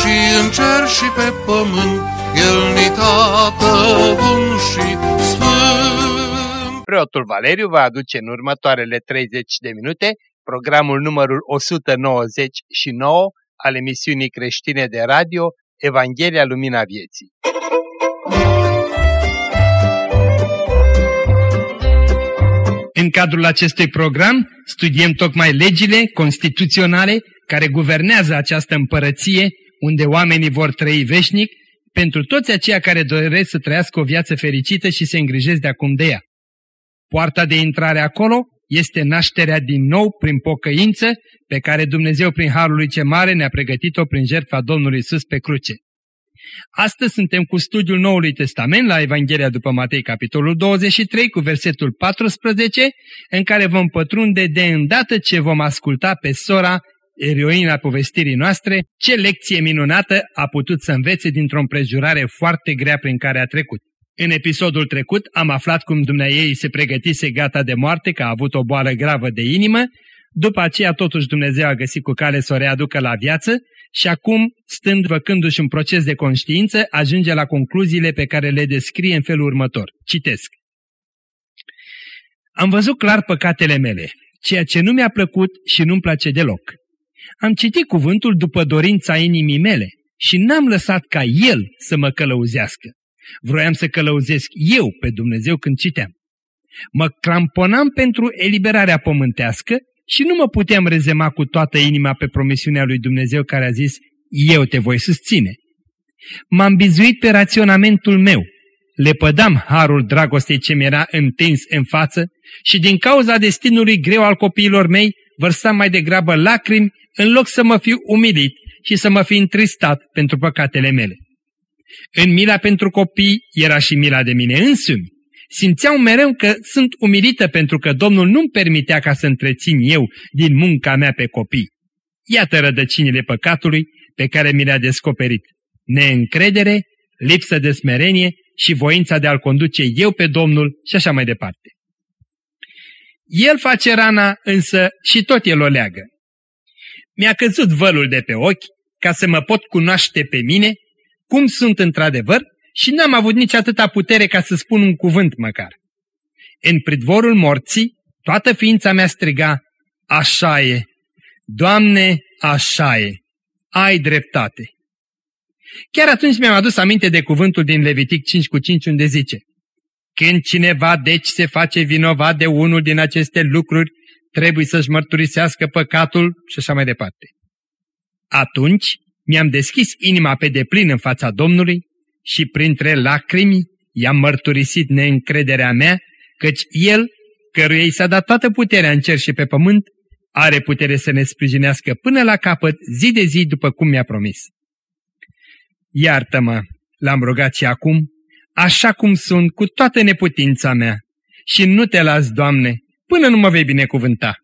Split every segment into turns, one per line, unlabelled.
și în cer și pe pământ, El ni tată bun și sfânt.
Preotul Valeriu va aduce în următoarele 30 de minute programul numărul 199 al emisiunii creștine de radio Evanghelia Lumina Vieții. În cadrul acestui program studiem tocmai legile constituționale care guvernează această împărăție unde oamenii vor trăi veșnic pentru toți aceia care doresc să trăiască o viață fericită și se îngrijesc de acum de ea. Poarta de intrare acolo este nașterea din nou prin pocăință pe care Dumnezeu prin Harul lui ce mare ne-a pregătit-o prin jertfa Domnului Isus pe cruce. Astăzi suntem cu studiul Noului Testament la Evanghelia după Matei, capitolul 23, cu versetul 14, în care vom pătrunde de îndată ce vom asculta pe sora, eroina povestirii noastre, ce lecție minunată a putut să învețe dintr-o împrejurare foarte grea prin care a trecut. În episodul trecut am aflat cum ei se pregătise gata de moarte, că a avut o boală gravă de inimă, după aceea totuși Dumnezeu a găsit cu cale să o readucă la viață și acum, stând văcându-și un proces de conștiință, ajunge la concluziile pe care le descrie în felul următor. Citesc. Am văzut clar păcatele mele, ceea ce nu mi-a plăcut și nu-mi place deloc. Am citit cuvântul după dorința inimii mele și n-am lăsat ca El să mă călăuzească. Vroiam să călăuzesc eu pe Dumnezeu când citeam. Mă cramponam pentru eliberarea pământească și nu mă puteam rezema cu toată inima pe promisiunea lui Dumnezeu care a zis, eu te voi susține. M-am bizuit pe raționamentul meu, le pădam harul dragostei ce mi-era întins în față și din cauza destinului greu al copiilor mei vărsam mai degrabă lacrimi în loc să mă fiu umilit și să mă fi întristat pentru păcatele mele. În mila pentru copii era și mila de mine însumi. Simțeau mereu că sunt umilită pentru că Domnul nu-mi permitea ca să întrețin eu din munca mea pe copii. Iată rădăcinile păcatului pe care mi le-a descoperit. Neîncredere, lipsă de smerenie și voința de a-L conduce eu pe Domnul și așa mai departe. El face rana, însă și tot el o leagă. Mi-a căzut vălul de pe ochi ca să mă pot cunoaște pe mine cum sunt într-adevăr și n-am avut nici atâta putere ca să spun un cuvânt măcar. În pridvorul morții, toată ființa mea striga, așa e, Doamne, așa e, ai dreptate. Chiar atunci mi-am adus aminte de cuvântul din Levitic 5 cu 5 unde zice, Când cineva deci se face vinovat de unul din aceste lucruri, trebuie să-și mărturisească păcatul și așa mai departe. Atunci mi-am deschis inima pe deplin în fața Domnului și printre lacrimi i-am mărturisit neîncrederea mea, căci El, căruia i s-a dat toată puterea în cer și pe pământ, are putere să ne sprijinească până la capăt, zi de zi, după cum mi-a promis. Iartă-mă, l-am rugat și acum, așa cum sunt, cu toată neputința mea, și nu te las, Doamne, până nu mă vei binecuvânta.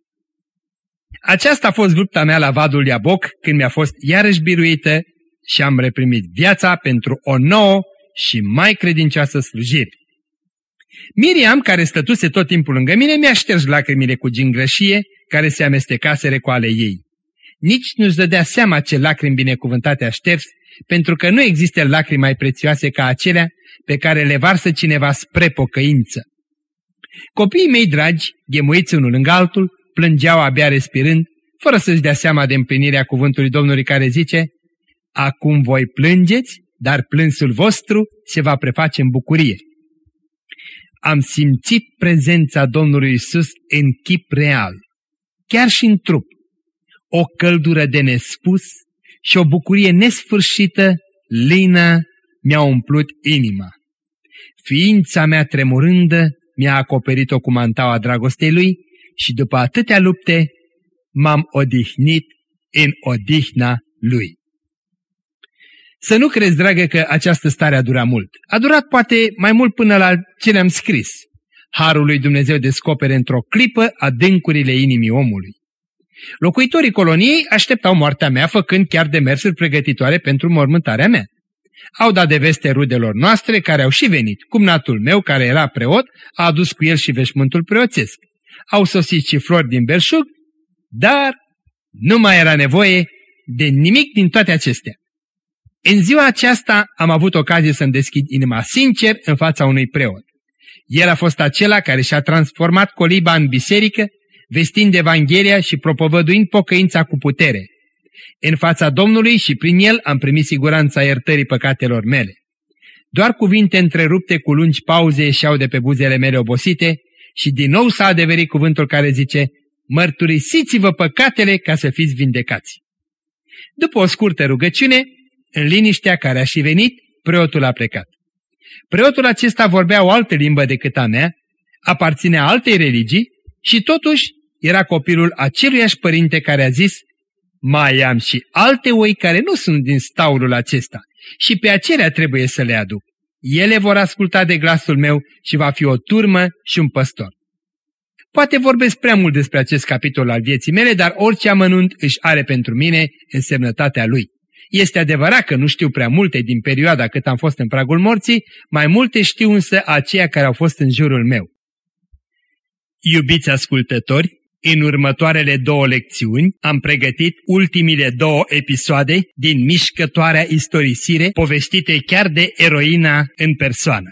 Aceasta a fost lupta mea la vadul Iaboc când mi-a fost iarăși biruită și am reprimit viața pentru o nouă și mai credincioasă slujire. Miriam, care stătuse tot timpul lângă mine, mi-a șters lacrimile cu gingrășie care se amestecaseră cu ale ei. Nici nu-și dădea seama ce lacrimi binecuvântate a șters, pentru că nu există lacrimi mai prețioase ca acelea pe care le varsă cineva spre pocăință. Copiii mei dragi, ghemuiți unul lângă altul, plângeau abia respirând, fără să-și dea seama de împlinirea cuvântului Domnului care zice, Acum voi plângeți, dar plânsul vostru se va preface în bucurie. Am simțit prezența Domnului Isus în chip real, chiar și în trup, o căldură de nespus și o bucurie nesfârșită, lină, mi-a umplut inima. Ființa mea tremurândă mi-a acoperit-o cu mantaua dragostei lui și după atâtea lupte m-am odihnit în odihna Lui. Să nu crezi, dragă, că această stare a durat mult. A durat poate mai mult până la ce le-am scris. Harul lui Dumnezeu descopere într-o clipă adâncurile inimii omului. Locuitorii coloniei așteptau moartea mea, făcând chiar demersuri pregătitoare pentru mormântarea mea. Au dat de veste rudelor noastre care au și venit. Cumnatul meu, care era preot, a adus cu el și veșmântul preoțesc. Au sosit și flori din belșug, dar nu mai era nevoie de nimic din toate acestea. În ziua aceasta am avut ocazie să-mi deschid inima sincer în fața unui preot. El a fost acela care și-a transformat coliba în biserică, vestind Evanghelia și propovăduind pocăința cu putere. În fața Domnului și prin el am primit siguranța iertării păcatelor mele. Doar cuvinte întrerupte cu lungi pauze ieșeau de pe buzele mele obosite și din nou s-a adeverit cuvântul care zice, mărturisiți-vă păcatele ca să fiți vindecați. După o scurtă rugăciune, în liniștea care a și venit, preotul a plecat. Preotul acesta vorbea o altă limbă decât a mea, aparținea altei religii și totuși era copilul aceluiași părinte care a zis mai am și alte oi care nu sunt din staulul acesta și pe acelea trebuie să le aduc. Ele vor asculta de glasul meu și va fi o turmă și un păstor. Poate vorbesc prea mult despre acest capitol al vieții mele, dar orice amănunt își are pentru mine însemnătatea lui. Este adevărat că nu știu prea multe din perioada cât am fost în pragul morții, mai multe știu însă aceia care au fost în jurul meu. Iubiți ascultători, în următoarele două lecțiuni am pregătit ultimile două episoade din mișcătoarea istorisire povestite chiar de eroina în persoană.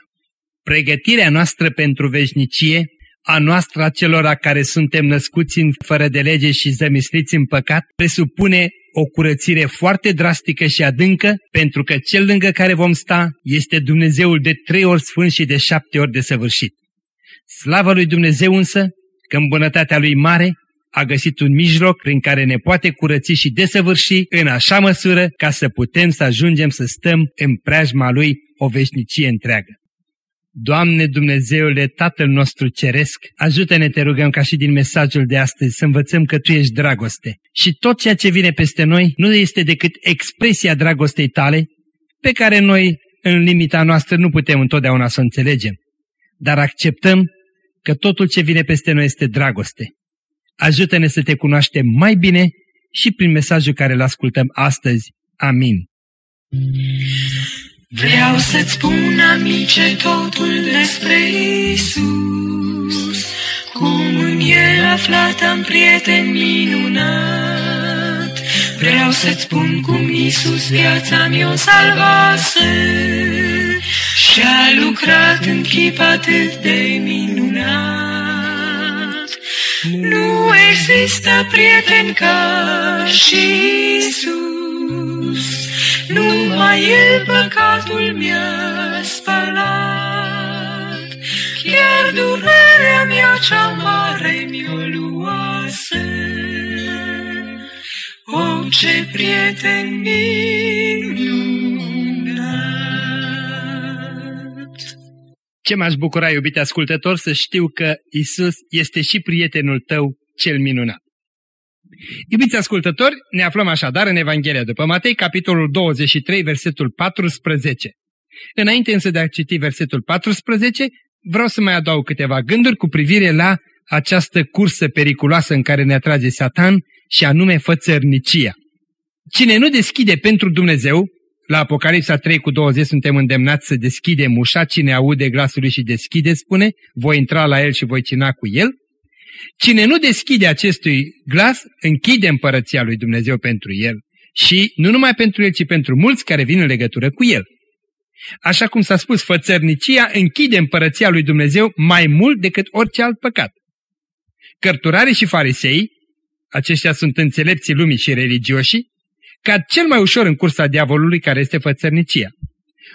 Pregătirea noastră pentru veșnicie, a noastră a celor care suntem născuți în fără de lege și zămisliți în păcat, presupune o curățire foarte drastică și adâncă, pentru că cel lângă care vom sta este Dumnezeul de trei ori sfânt și de șapte ori de săvârșit. Slavă lui Dumnezeu însă că în bunătatea lui mare a găsit un mijloc prin care ne poate curăți și desăvârși în așa măsură ca să putem să ajungem să stăm în preajma lui o veșnicie întreagă. Doamne Dumnezeule, Tatăl nostru Ceresc, ajută-ne, te rugăm, ca și din mesajul de astăzi, să învățăm că Tu ești dragoste. Și tot ceea ce vine peste noi nu este decât expresia dragostei Tale, pe care noi, în limita noastră, nu putem întotdeauna să o înțelegem. Dar acceptăm că totul ce vine peste noi este dragoste. Ajută-ne să te cunoaștem mai bine și prin mesajul care îl ascultăm astăzi. Amin.
Vreau să-ți spun, amice, totul despre Isus, cum în El aflat am prieten minunat. Vreau să-ți spun cum Isus viața mi-o salvase și-a lucrat în chip atât de minunat. Nu există prieten ca și Isus, numai El păcatul mi-a spălat. Chiar durerea mea cea mare mi-o luase. O, ce prieten minunat!
Ce m-aș bucura, iubite ascultător, să știu că Isus este și prietenul tău cel minunat. Iubiți ascultători, ne aflăm așadar în Evanghelia după Matei, capitolul 23, versetul 14. Înainte însă de a citi versetul 14, vreau să mai adaug câteva gânduri cu privire la această cursă periculoasă în care ne atrage Satan și anume fățărnicia. Cine nu deschide pentru Dumnezeu, la Apocalipsa 3 cu 20 suntem îndemnați să deschidem ușa, cine aude glasul lui și deschide, spune, voi intra la el și voi cina cu el. Cine nu deschide acestui glas, închide împărăția lui Dumnezeu pentru el și nu numai pentru el, ci pentru mulți care vin în legătură cu el. Așa cum s-a spus, fățărnicia închide împărăția lui Dumnezeu mai mult decât orice alt păcat. Cărturarii și farisei, aceștia sunt înțelepții lumii și religioșii, cad cel mai ușor în cursa diavolului care este fățărnicia.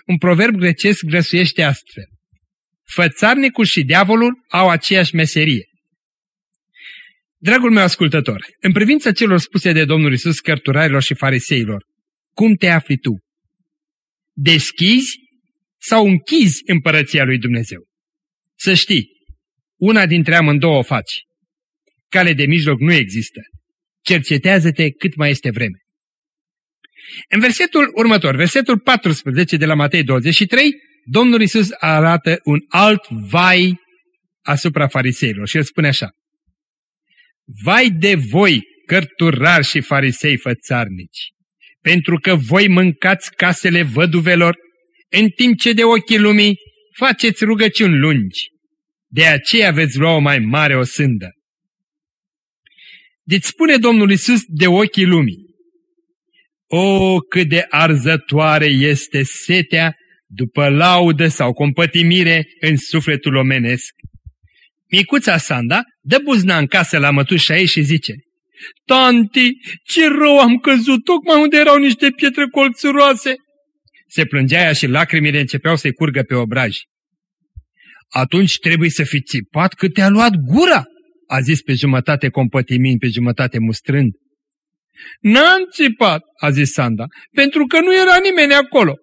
Un proverb grecesc grăsuiește astfel. Fățarnicul și diavolul au aceeași meserie. Dragul meu ascultător, în privința celor spuse de Domnul Isus cărturarilor și fariseilor, cum te afli tu? Deschizi sau închizi împărăția lui Dumnezeu? Să știi, una dintre amândouă o faci. Cale de mijloc nu există. Cercetează-te cât mai este vreme. În versetul următor, versetul 14 de la Matei 23, Domnul Isus arată un alt vai asupra fariseilor și el spune așa. Vai de voi, cărturari și farisei fățarnici, pentru că voi mâncați casele văduvelor, în timp ce de ochii lumii faceți rugăciuni lungi. De aceea veți lua o mai mare o sândă. Deci spune Domnul Isus de ochii lumii. O, cât de arzătoare este setea după laudă sau compătimire în sufletul omenesc. Micuța Sanda dă buzna în casă la mătușa ei și zice Tanti, ce rău am căzut, tocmai unde erau niște pietre colțuroase. Se plângea ea și lacrimile începeau să-i curgă pe obraji. Atunci trebuie să fi țipat cât te-a luat gura, a zis pe jumătate compătimind, pe jumătate mustrând. N-am țipat, a zis Sanda, pentru că nu era nimeni acolo.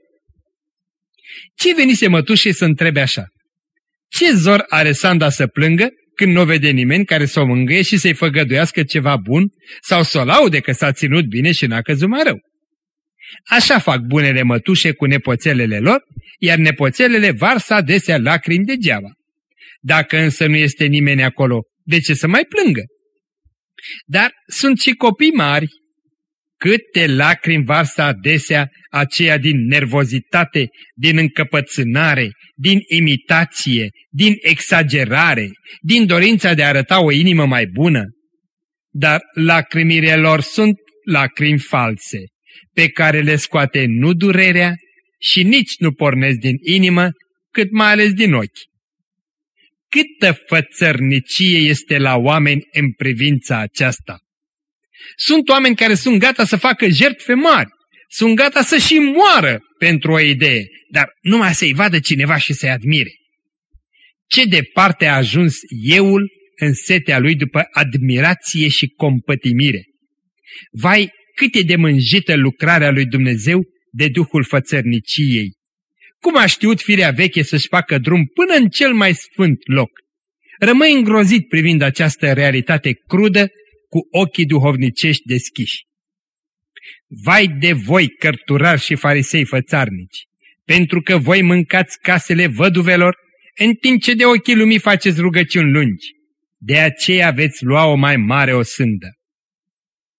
Ce venise mătușii să întrebe așa? Ce zor are Sanda să plângă când nu vede nimeni care să o mângâie și să-i făgăduiască ceva bun sau să o laude că s-a ținut bine și n-a căzut mai rău? Așa fac bunele mătușe cu nepoțelele lor, iar nepoțelele varsă adesea lacrimi degeaba. Dacă însă nu este nimeni acolo, de ce să mai plângă? Dar sunt și copii mari. Câte lacrimi varsă adesea aceea din nervozitate, din încăpățânare, din imitație, din exagerare, din dorința de a arăta o inimă mai bună. Dar lacrimile lor sunt lacrimi false, pe care le scoate nu durerea și nici nu pornesc din inimă, cât mai ales din ochi. Câtă fățărnicie este la oameni în privința aceasta! Sunt oameni care sunt gata să facă jertfe mari, sunt gata să și moară pentru o idee, dar numai să-i vadă cineva și să-i admire. Ce departe a ajuns euul în setea lui după admirație și compătimire. Vai, cât e de mânjită lucrarea lui Dumnezeu de Duhul fățărniciei. Cum a știut firea veche să-și facă drum până în cel mai sfânt loc? Rămâi îngrozit privind această realitate crudă cu ochii duhovnicești deschiși. Vai de voi, cărturari și farisei fățarnici, pentru că voi mâncați casele văduvelor, în timp ce de ochii lumii faceți rugăciuni lungi. De aceea veți lua o mai mare o sândă.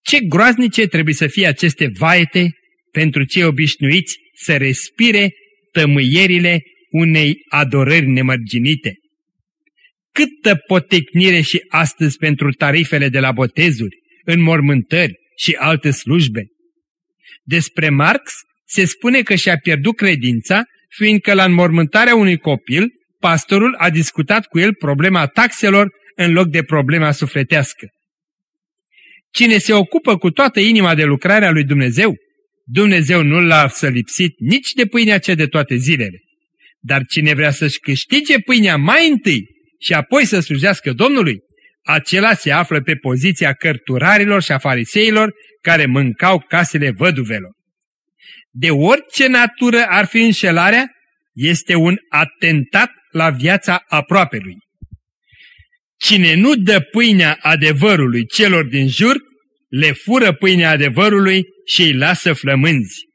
Ce groaznice trebuie să fie aceste vaete pentru cei obișnuiți să respire tămâierile unei adorări nemărginite. Câtă potecnire și astăzi pentru tarifele de la botezuri, înmormântări și alte slujbe. Despre Marx se spune că și-a pierdut credința, fiindcă la înmormântarea unui copil, pastorul a discutat cu el problema taxelor în loc de problema sufletească. Cine se ocupă cu toată inima de lucrarea lui Dumnezeu, Dumnezeu nu l-a să lipsit nici de pâinea cea de toate zilele. Dar cine vrea să-și câștige pâinea mai întâi și apoi să slujească Domnului, acela se află pe poziția cărturarilor și a fariseilor care mâncau casele văduvelor. De orice natură ar fi înșelarea, este un atentat la viața aproapelui. Cine nu dă pâinea adevărului celor din jur, le fură pâinea adevărului și îi lasă flămânzi.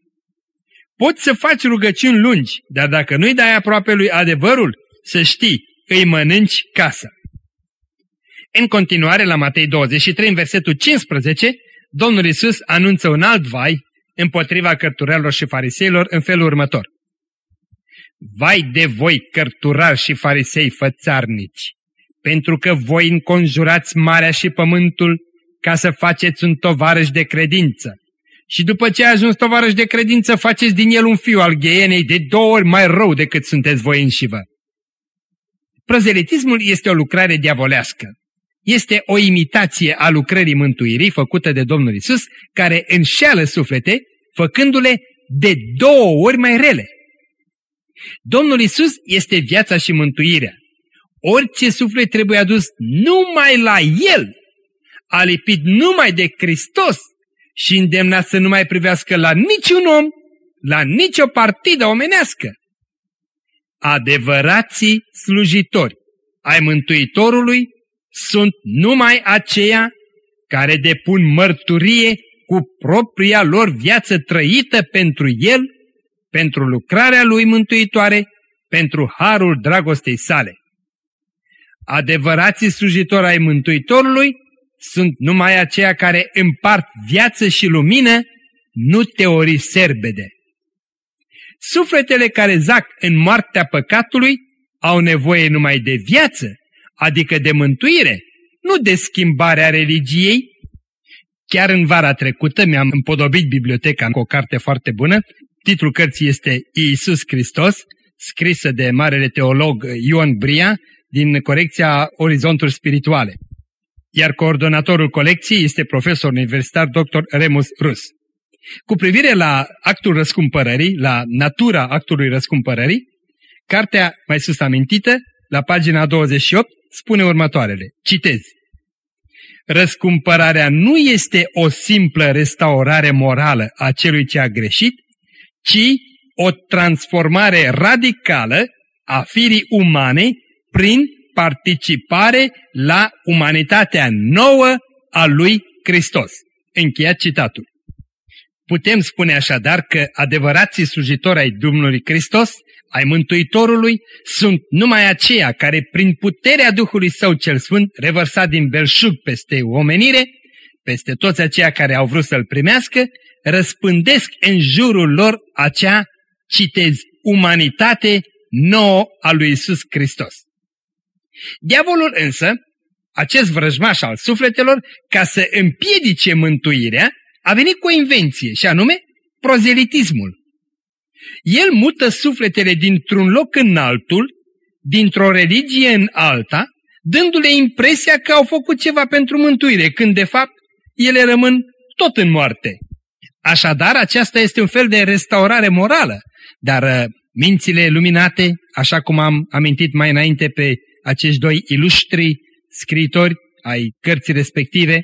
Poți să faci rugăciuni lungi, dar dacă nu-i dai aproape lui adevărul, să știi, îi mănânci casa. În continuare, la Matei 23, în versetul 15, Domnul Isus anunță un alt vai împotriva cărturelor și fariseilor în felul următor. Vai de voi, cărturari și farisei fățarnici, pentru că voi înconjurați marea și pământul ca să faceți un tovarăș de credință. Și după ce a ajuns tovarăș de credință, faceți din el un fiu al gheienei de două ori mai rău decât sunteți voi înșivă. Prozelitismul este o lucrare diavolească este o imitație a lucrării mântuirii făcută de Domnul Isus, care înșeală suflete, făcându-le de două ori mai rele. Domnul Isus este viața și mântuirea. Orice suflet trebuie adus numai la El, a lipit numai de Hristos și îndemnat să nu mai privească la niciun om, la nicio partidă omenească. Adevărații slujitori ai Mântuitorului sunt numai aceia care depun mărturie cu propria lor viață trăită pentru El, pentru lucrarea Lui mântuitoare, pentru harul dragostei sale. Adevărații slujitori ai Mântuitorului sunt numai aceia care împart viață și lumină, nu teorii serbede. Sufletele care zac în moartea păcatului au nevoie numai de viață, adică de mântuire, nu de schimbarea religiei. Chiar în vara trecută mi-am împodobit biblioteca cu o carte foarte bună. Titlul cărții este Iisus Hristos, scrisă de marele teolog Ioan Bria din colecția Orizonturi Spirituale. Iar coordonatorul colecției este profesor universitar dr. Remus Rus. Cu privire la actul răscumpărării, la natura actului răscumpărării, cartea mai sus amintită, la pagina 28, spune următoarele. Citez. Răscumpărarea nu este o simplă restaurare morală a celui ce a greșit, ci o transformare radicală a firii umane prin participare la umanitatea nouă a lui Hristos. Încheiat citatul. Putem spune așadar că adevărații slujitori ai Domnului Hristos, ai Mântuitorului, sunt numai aceia care prin puterea Duhului Său cel Sfânt, revărsat din belșug peste omenire, peste toți aceia care au vrut să-L primească, răspândesc în jurul lor acea, citez, umanitate nouă a lui Isus Hristos. Diavolul însă, acest vrăjmaș al sufletelor, ca să împiedice mântuirea, a venit cu o invenție și anume prozelitismul. El mută sufletele dintr-un loc în altul, dintr-o religie în alta, dându-le impresia că au făcut ceva pentru mântuire, când de fapt ele rămân tot în moarte. Așadar, aceasta este un fel de restaurare morală, dar uh, mințile luminate, așa cum am amintit mai înainte pe acești doi ilustri scriitori ai cărții respective,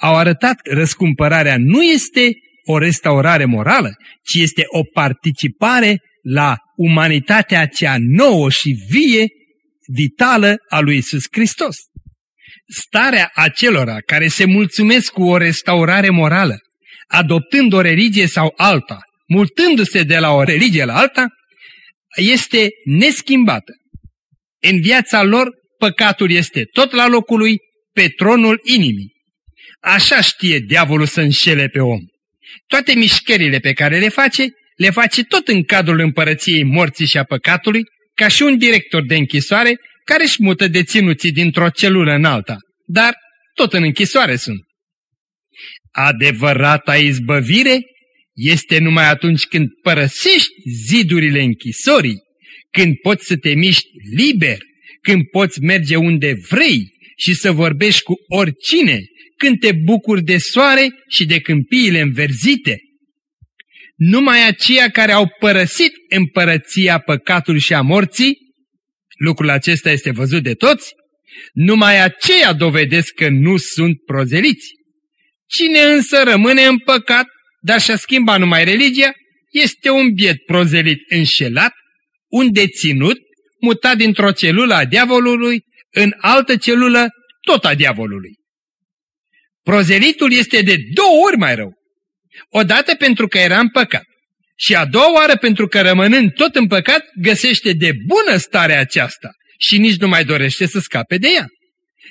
au arătat că răscumpărarea nu este o restaurare morală, ci este o participare la umanitatea cea nouă și vie, vitală a lui Isus Hristos. Starea acelora care se mulțumesc cu o restaurare morală, adoptând o religie sau alta, mutându-se de la o religie la alta, este neschimbată. În viața lor, păcatul este tot la locul lui, pe tronul inimii. Așa știe diavolul să înșele pe om. Toate mișcările pe care le face, le face tot în cadrul împărăției morții și a păcatului, ca și un director de închisoare care își mută deținuții dintr-o celulă în alta, dar tot în închisoare sunt. Adevărata izbăvire este numai atunci când părăsești zidurile închisorii, când poți să te miști liber, când poți merge unde vrei și să vorbești cu oricine, când te bucuri de soare și de câmpiile înverzite. Numai aceia care au părăsit împărăția păcatului și a morții, lucrul acesta este văzut de toți, numai aceia dovedesc că nu sunt prozeliți. Cine însă rămâne în păcat, dar și-a schimbat numai religia, este un biet prozelit înșelat, un deținut, mutat dintr-o celulă a diavolului în altă celulă tot a diavolului. Prozelitul este de două ori mai rău. Odată pentru că era în păcat și a doua oară pentru că rămânând tot în păcat găsește de bună starea aceasta și nici nu mai dorește să scape de ea.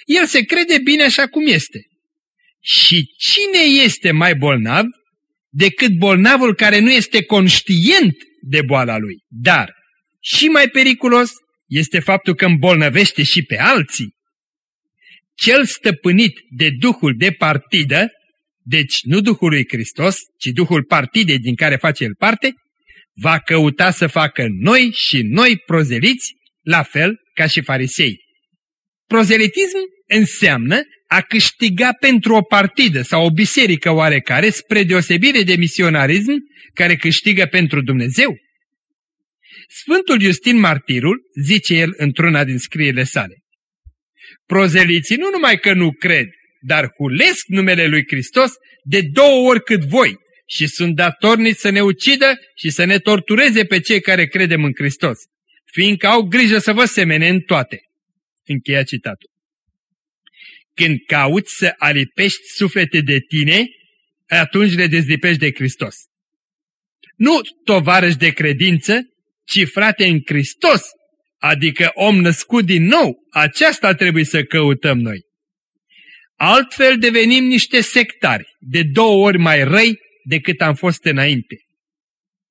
El se crede bine așa cum este. Și cine este mai bolnav decât bolnavul care nu este conștient de boala lui? Dar și mai periculos este faptul că îmbolnăvește și pe alții. Cel stăpânit de Duhul de partidă, deci nu Duhul lui Hristos, ci Duhul partidei din care face el parte, va căuta să facă noi și noi prozeliți, la fel ca și farisei. Prozelitism înseamnă a câștiga pentru o partidă sau o biserică oarecare, spre deosebire de misionarism care câștigă pentru Dumnezeu. Sfântul Justin Martirul zice el într-una din scrierile sale. Prozeliții nu numai că nu cred, dar hulesc numele lui Hristos de două ori cât voi și sunt datorniți să ne ucidă și să ne tortureze pe cei care credem în Hristos, fiindcă au grijă să vă semene în toate. Încheia citatul. Când cauți să alipești suflete de tine, atunci le dezlipești de Hristos. Nu tovarăși de credință, ci frate în Hristos, adică om născut din nou, aceasta trebuie să căutăm noi. Altfel devenim niște sectari, de două ori mai răi decât am fost înainte.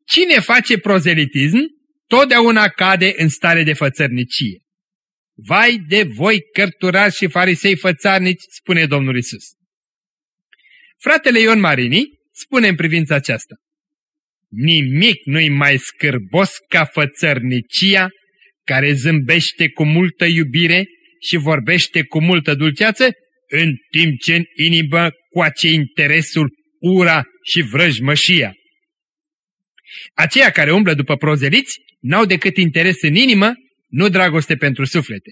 Cine face prozelitism, totdeauna cade în stare de fățărnicie. Vai de voi, cărturari și farisei fățarnici, spune Domnul Isus. Fratele Ion Marini spune în privința aceasta. Nimic nu-i mai scârbos ca fățărnicia care zâmbește cu multă iubire și vorbește cu multă dulceață, în timp ce în inimă coace interesul, ura și vrăjmășia. Aceia care umblă după prozeliți n-au decât interes în inimă, nu dragoste pentru suflete.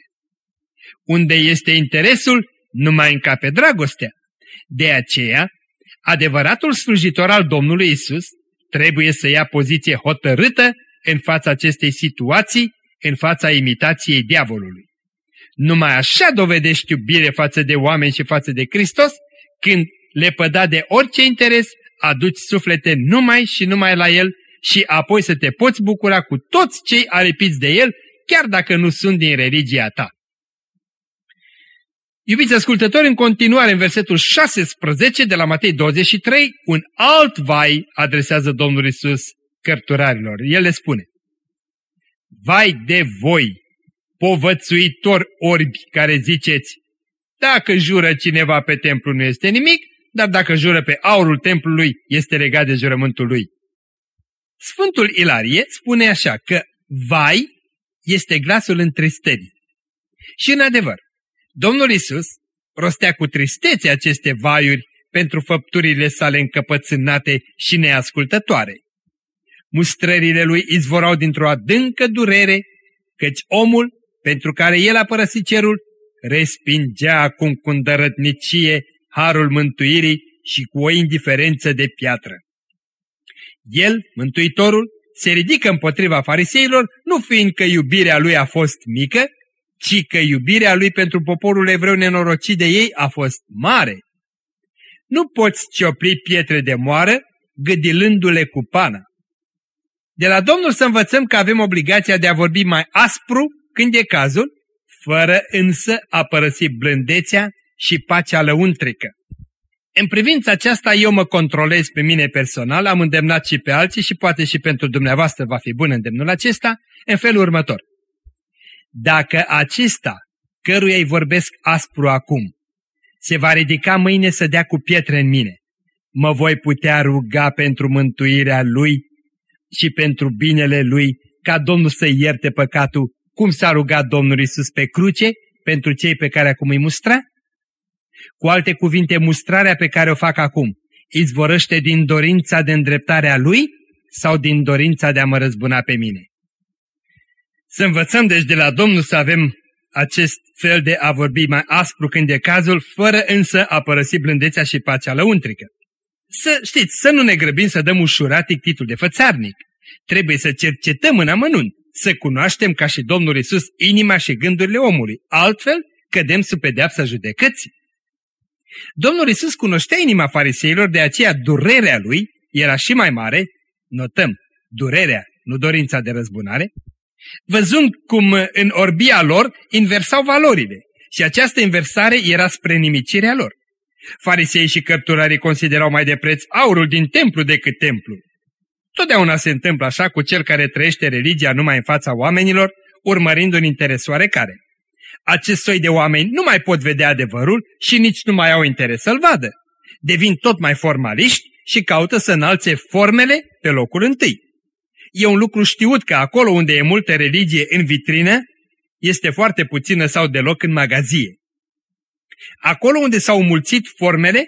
Unde este interesul, nu mai încape dragostea. De aceea, adevăratul slujitor al Domnului Isus trebuie să ia poziție hotărâtă în fața acestei situații, în fața imitației diavolului. Numai așa dovedești iubire față de oameni și față de Hristos, când, lepădat de orice interes, aduci suflete numai și numai la El și apoi să te poți bucura cu toți cei aripiți de El, chiar dacă nu sunt din religia ta. Iubiți ascultători, în continuare, în versetul 16 de la Matei 23, un alt vai adresează Domnul Isus cărturarilor. El le spune, Vai de voi, povățuitori orbi care ziceți, dacă jură cineva pe templu nu este nimic, dar dacă jură pe aurul templului este legat de jurământul lui. Sfântul Ilarie spune așa că vai este glasul întristării. Și în adevăr, Domnul Isus rostea cu tristețe aceste vaiuri pentru făpturile sale încăpățânate și neascultătoare. Mustrările lui izvorau dintr-o adâncă durere, căci omul, pentru care el a părăsit cerul, respingea acum cu îndărătnicie harul mântuirii și cu o indiferență de piatră. El, Mântuitorul, se ridică împotriva fariseilor, nu fiindcă iubirea lui a fost mică, ci că iubirea lui pentru poporul evreu nenorocit de ei a fost mare. Nu poți ciopli pietre de moară, gâdilându-le cu pana. De la Domnul să învățăm că avem obligația de a vorbi mai aspru când e cazul, fără însă a părăsi blândețea și pacea lăuntrică. În privința aceasta eu mă controlez pe mine personal, am îndemnat și pe alții și poate și pentru dumneavoastră va fi bun îndemnul acesta, în felul următor. Dacă acesta, căruia îi vorbesc aspru acum, se va ridica mâine să dea cu pietre în mine, mă voi putea ruga pentru mântuirea lui și pentru binele lui, ca Domnul să ierte păcatul, cum s-a rugat Domnul Isus pe cruce, pentru cei pe care acum îi mustra? Cu alte cuvinte, mustrarea pe care o fac acum, izvorăște din dorința de îndreptare a lui sau din dorința de a mă răzbuna pe mine? Să învățăm deci de la Domnul să avem acest fel de a vorbi mai aspru când e cazul, fără însă a părăsi blândețea și pacea lăuntrică. Să știți, să nu ne grăbim să dăm ușuratic titlul de fățarnic. Trebuie să cercetăm în amănunt, să cunoaștem ca și Domnul Isus inima și gândurile omului. Altfel, cădem sub pedeapsa judecății. Domnul Isus cunoștea inima fariseilor, de aceea durerea lui era și mai mare, notăm, durerea, nu dorința de răzbunare, văzând cum în orbia lor inversau valorile și această inversare era spre nimicirea lor. Farisei și cărturarii considerau mai de preț aurul din templu decât templu. Totdeauna se întâmplă așa cu cel care trăiește religia numai în fața oamenilor, urmărind un interes oarecare. Acest soi de oameni nu mai pot vedea adevărul și nici nu mai au interes să-l vadă. Devin tot mai formaliști și caută să înalțe formele pe locul întâi. E un lucru știut că acolo unde e multă religie în vitrină, este foarte puțină sau deloc în magazie. Acolo unde s-au mulțit formele,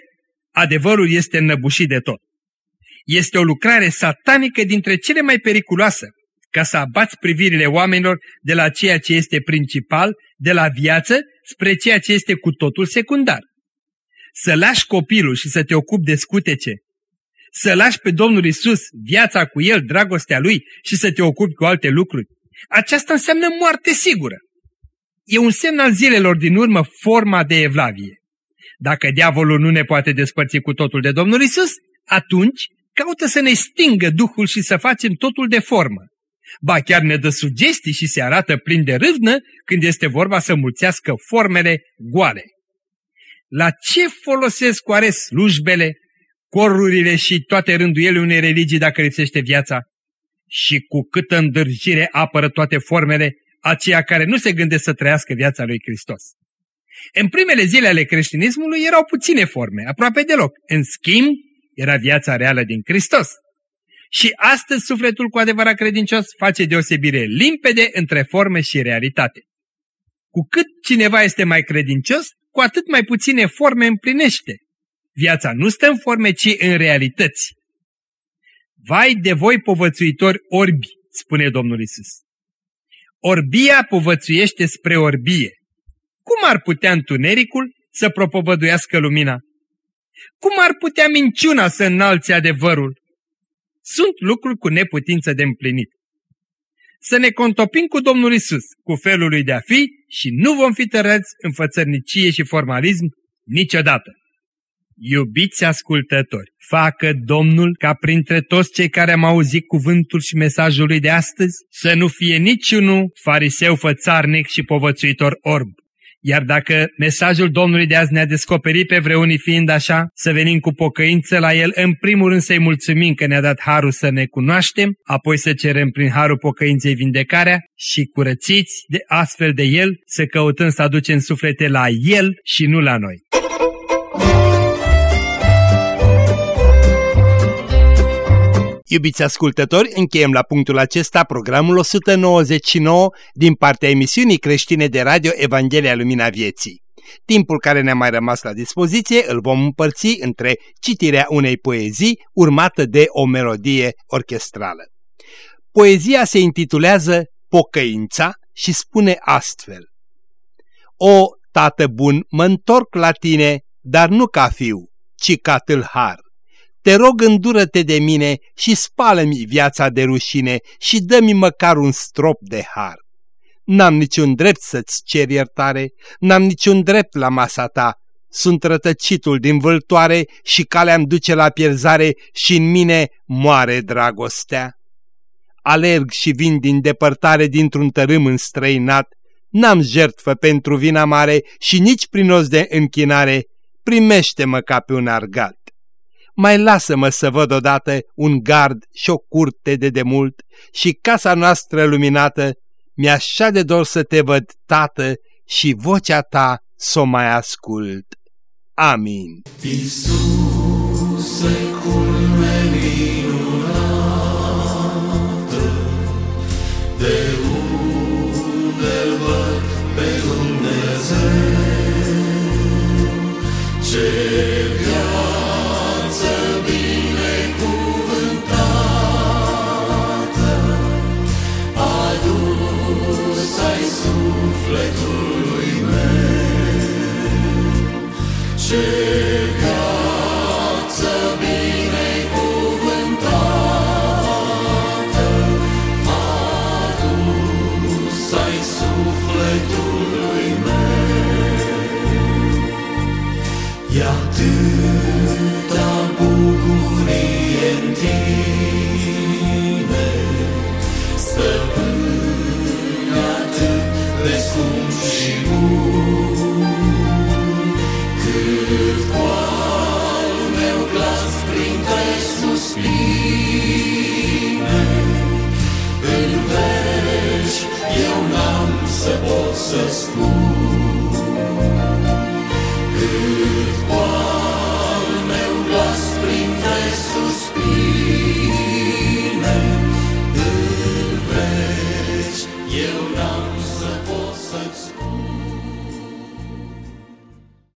adevărul este înnăbușit de tot. Este o lucrare satanică dintre cele mai periculoase, ca să abați privirile oamenilor de la ceea ce este principal, de la viață, spre ceea ce este cu totul secundar. Să lași copilul și să te ocupi de scutece, să lași pe Domnul Isus viața cu El, dragostea Lui și să te ocupi cu alte lucruri, aceasta înseamnă moarte sigură. E un semn al zilelor din urmă forma de evlavie. Dacă diavolul nu ne poate despărți cu totul de Domnul Isus, atunci caută să ne stingă Duhul și să facem totul de formă. Ba chiar ne dă sugestii și se arată plin de râvnă când este vorba să mulțească formele goale. La ce folosesc oare slujbele, corurile și toate rânduielile unei religii dacă lipsește viața? Și cu câtă îndârjire apără toate formele aceia care nu se gândesc să trăiască viața lui Hristos. În primele zile ale creștinismului erau puține forme, aproape deloc. În schimb, era viața reală din Hristos. Și astăzi sufletul cu adevărat credincios face deosebire limpede între forme și realitate. Cu cât cineva este mai credincios, cu atât mai puține forme împlinește. Viața nu stă în forme, ci în realități. Vai de voi povățuitori orbi, spune Domnul Isus. Orbia povățuiește spre orbie. Cum ar putea întunericul să propovăduiască lumina? Cum ar putea minciuna să înalțe adevărul? Sunt lucruri cu neputință de împlinit. Să ne contopim cu Domnul Isus, cu felul lui de a fi și nu vom fi tărăți în fățărnicie și formalism niciodată. Iubiți ascultători, facă Domnul ca printre toți cei care am auzit cuvântul și mesajul lui de astăzi să nu fie niciunul fariseu fățarnic și povățuitor orb, iar dacă mesajul Domnului de azi ne-a descoperit pe vreunii fiind așa, să venim cu pocăință la El, în primul rând să-i mulțumim că ne-a dat harul să ne cunoaștem, apoi să cerem prin harul pocăinței vindecarea și curățiți de astfel de El să căutăm să aducem suflete la El și nu la noi.
Iubiți ascultători, încheiem la punctul acesta programul 199 din partea emisiunii creștine de radio Evanghelia Lumina Vieții. Timpul care ne-a mai rămas la dispoziție îl vom împărți între citirea unei poezii urmată de o melodie orchestrală. Poezia se intitulează Pocăința și spune astfel O, tată bun, mă întorc la tine, dar nu ca fiu, ci ca tâlhar te rog, îndură-te de mine și spală-mi viața de rușine și dă-mi măcar un strop de har. N-am niciun drept să-ți cer iertare, n-am niciun drept la masa ta, sunt rătăcitul din vâltoare și calea-mi duce la pierzare și în mine moare dragostea. Alerg și vin din depărtare dintr-un tărâm înstrăinat, n-am jertfă pentru vina mare și nici prin os de închinare, primește-mă ca pe un argat mai lasă-mă să văd odată un gard și o curte de demult și casa noastră luminată, mi-așa de dor să te văd, tată, și vocea ta să o mai ascult. Amin. Iisuse, culme